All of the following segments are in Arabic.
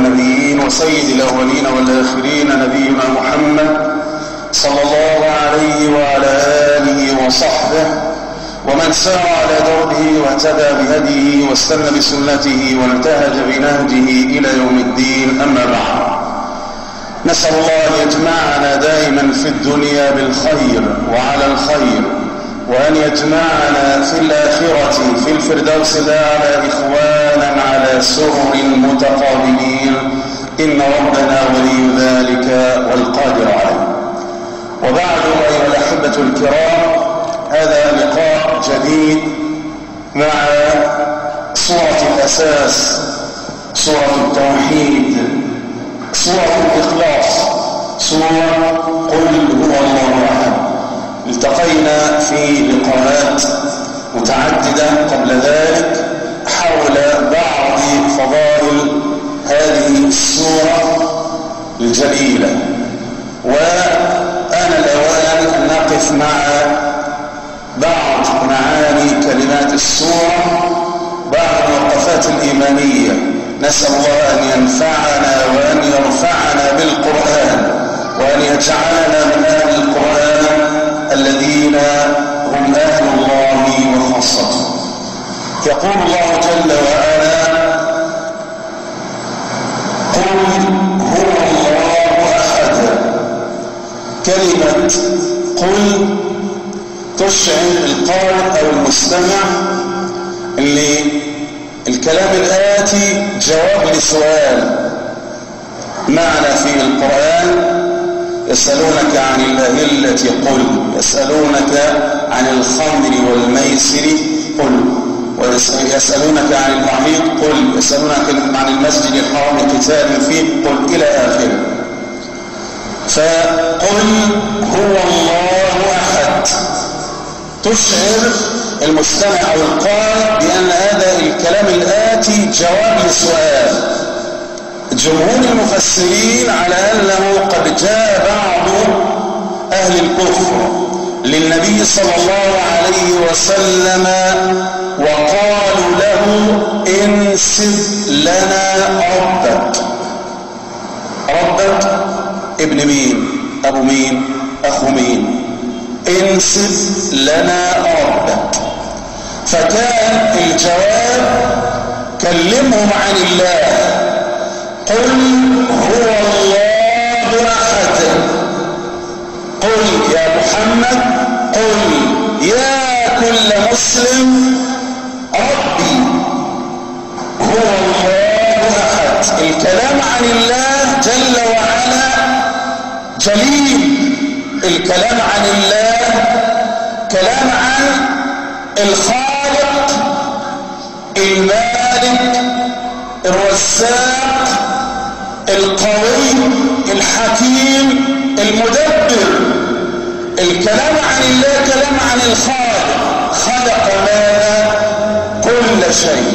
النبيين وسيد الأولين والآخرين نبينا محمد صلى الله عليه وعلى آله وصحبه ومن سار على دربه واهتدى بهديه واستنى بسنته وانتهج بنهجه إلى يوم الدين. أما بعد نسأل الله أن يجمعنا دائما في الدنيا بالخير وعلى وأن يجمعنا في الآخرة في الفردوس الأعلى إخوانا على سرر متقابلين. إن ربنا ولي ذلك والقادر عليه. وبعد أيها الأحبة الكرام هذا لقاء جديد مع سورة الأساس سورة التوحيد سورة الإخلاص سورة قل هو الله التقينا في لقاءات متعددة قبل ذلك حول بعض فضائل هذه السورة الجليلة. وآن الأوان أن نقف مع بعض معاني كلمات السورة بعض الوقفات الإيمانية. نسأل الله أن ينفعنا وأن يرفعنا بالقرآن وأن يجعلنا من الذين هم أهل الله وخاصته. يقول الله جل وعلا قل هو الله أحد. كلمة قل تشعر القارئ أو المستمع اللي الكلام الآتي جواب لسؤال. معنى في القرآن يسألونك عن الأهلة قل. يسألونك عن الخمر والميسر قل. ويسألونك عن المحيط قل. يسألونك عن المسجد الحرام قتال فيه قل إلى آخره. فقل هو الله أحد. تشعر المستمع أو القارئ بأن هذا الكلام الآتي جواب لسؤال. جمهور المفسرين على أنه قد جاء بعض أهل الكفر للنبي صلى الله عليه وسلم وقالوا له انسب لنا ربك. ربك ابن مين؟ أبو مين؟ أخو مين؟ انسب لنا ربك. فكان الجواب كلمهم عن الله. قل هو الله يا محمد قل يا كل مسلم ربي هو الله أحد. الكلام عن الله جل وعلا جليل. الكلام عن الله كلام عن الخالق المالك الرزاق القوي الحكيم المدبر. الكلام عن الله كلام عن الخالق. خلق ماذا كل شيء.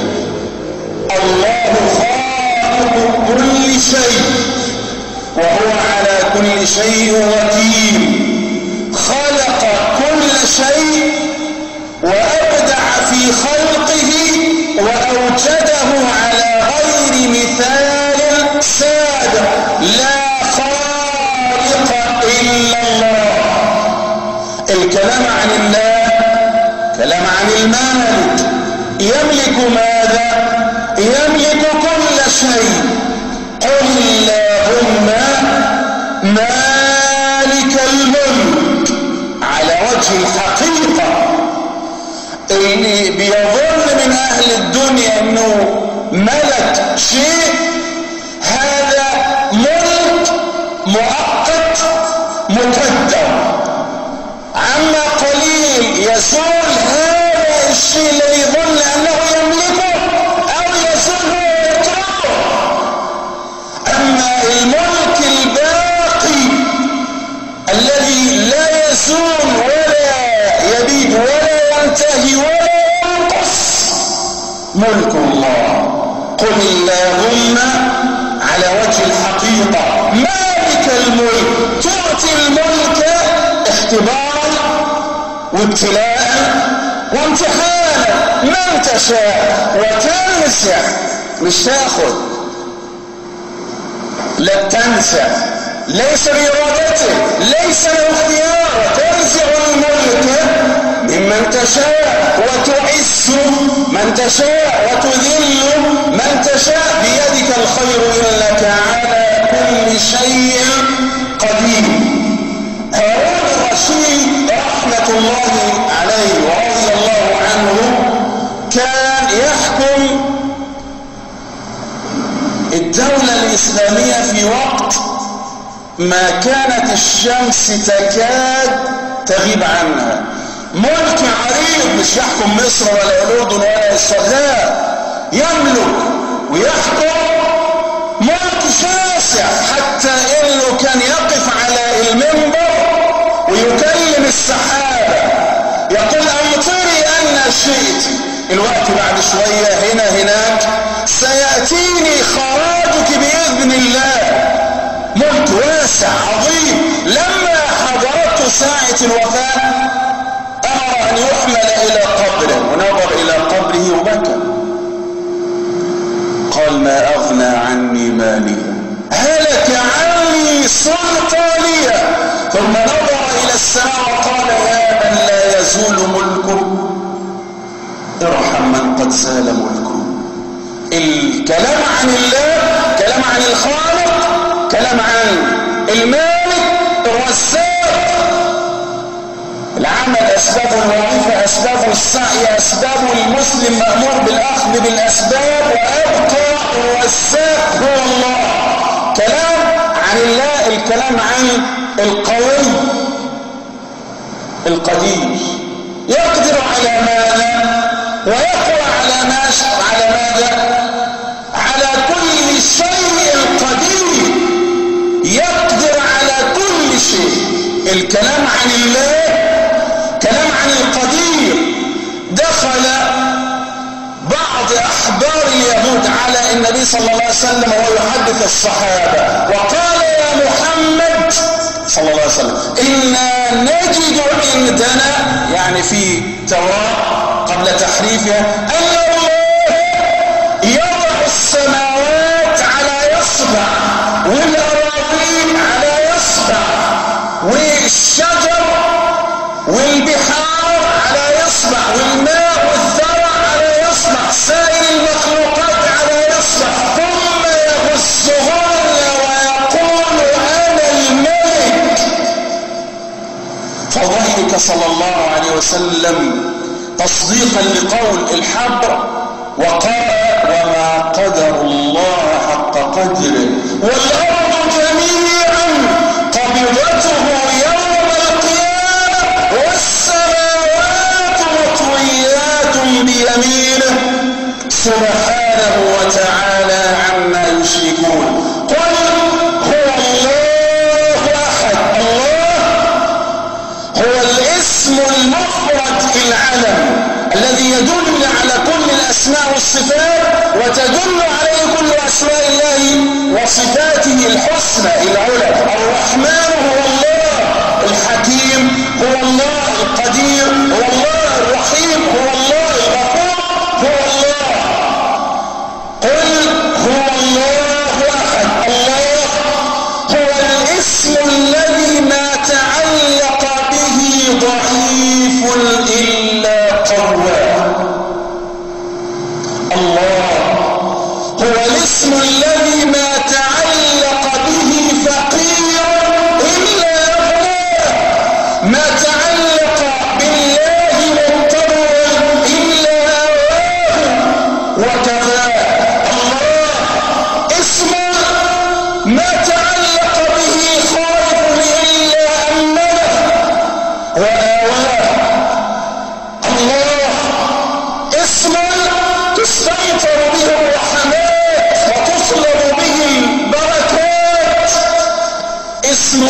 الله خالق كل شيء. وهو على كل شيء وكيل. خلق كل شيء وأبدع في خلقه المالك يملك ماذا؟ يملك كل شيء. قل اللهم مالك الملك. على وجه الحقيقة. اللي بيظن من أهل الدنيا أنه ملك شيء. هذا الشيء الذي يظن أنه يملكه أو يزول هو يتركه أما الملك الباقي الذي لا يزول ولا يبيد ولا ينتهي ولا ينقص ملك الله. قل اللهم على وجه الحقيقة مالك الملك تعطي الملك اختبارا وابتلاء وامتحانا من تشاء وتنزع مش تأخذ. لا تنسى ليس بإرادته ليس له اختيار تنزع الملك ممن تشاء وتعز من تشاء وتذل ما كانت الشمس تكاد تغيب عنها. ملك عريض مش يحكم مصر ولا الأردن ولا السودان يملك ويحكم ملك شاسع حتى إنه كان يقف على المنبر ويكلم السحابة. يقول امطري أن شئت. الوقت بعد شوية هنا هناك. سيأتيني واسع عظيم لما حضرته ساعة الوفاة أمر أن يحمل إلى قبره ونظر إلى قبره وبكى. قال ما أغنى عني ماليا هلك عني سلطانيا ثم نظر إلى السماء وقال يا من لا يزول ملكه ارحم من قد زال ملكه. الكلام عن الله كلام عن الخالق كلام عن المالك الرزاق. العمل أسباب الوظيفة أسباب السعي أسباب المسلم مأمور بالأخذ بالأسباب وأبقى الرزاق هو الله. كلام عن الله الكلام عن القوي القدير. يقدر على ماذا؟ ويقوى على ما على ماذا؟ الكلام عن الله كلام عن القدير. دخل بعض أحبار اليهود على النبي صلى الله عليه وسلم وهو يحدث الصحابة. وقال يا محمد صلى الله عليه وسلم إنا نجد عندنا يعني في توراة قبل تحريفها أن فضحك صلى الله عليه وسلم تصديقا لقول الحبر وقال وما قدر الله حق قدره. والأرض جميعا قبضته يوم القيامة والسماوات مطويات بيمينه. سبحانه وتعالى عما يشركون. يدل على كل الأسماء والصفات وتدل عليه كل أسماء الله وصفاته الحسنى. العلى. الرحمن هو الله الحكيم هو الله القدير هو الله الاسم الذي ما اسم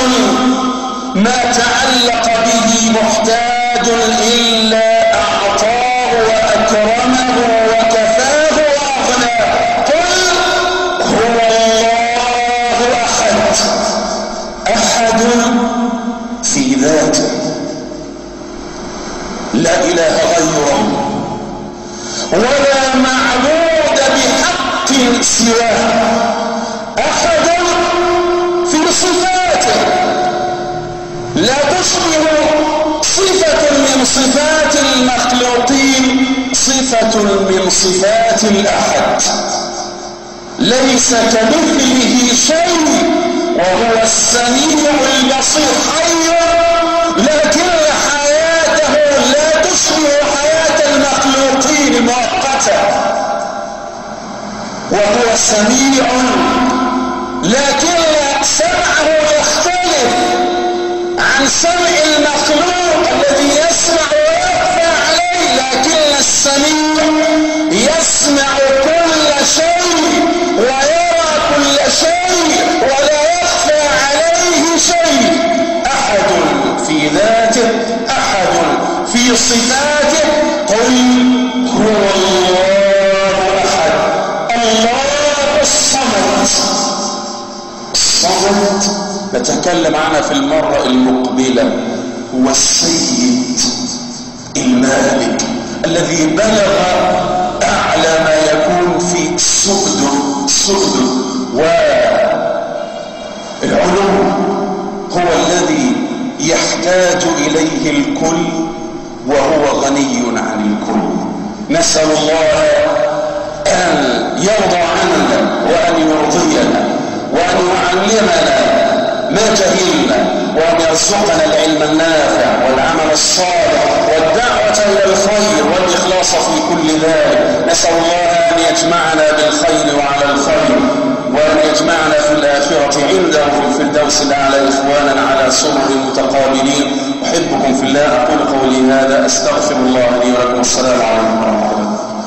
ما تعلق به محتاج إلا أعطاه وأكرمه وكفاه وأغناه. قل هو الله أحد. أحد في ذاته. لا إله غيره. ولا معبود بحق سواه أحد من صفات المخلوقين صفة من صفات الأحد. ليس كمثله شيء وهو السميع البصير. حي لكن حياته لا تشبه حياة المخلوقين مؤقتة وهو سميع لكن يختلف عن المخلوق الذي يسمع ويخفى عليه لكن السميع يسمع كل شيء ويرى كل شيء ولا يخفى عليه شيء. أحد في ذاته أحد في صفاته. نتكلم عنها في المرة المقبلة. هو السيد المالك الذي بلغ أعلى ما يكون في السؤد السؤد والعلو هو الذي يحتاج إليه الكل وهو غني عن الكل. نسأل الله أن يرضى عنا وأن يرضينا وأن يعلمنا ما جهلنا وأن يرزقنا العلم النافع والعمل الصالح والدعوة إلى الخير والإخلاص في كل ذلك. نسأل الله أن يجمعنا بالخير وعلى الخير وأن يجمعنا في الآخرة عنده في الفردوس الأعلى إخوانا على سرر متقابلين. أحبكم في الله. أقول قولي هذا. أستغفر الله لي ولكم. السلام عليكم ورحمة الله.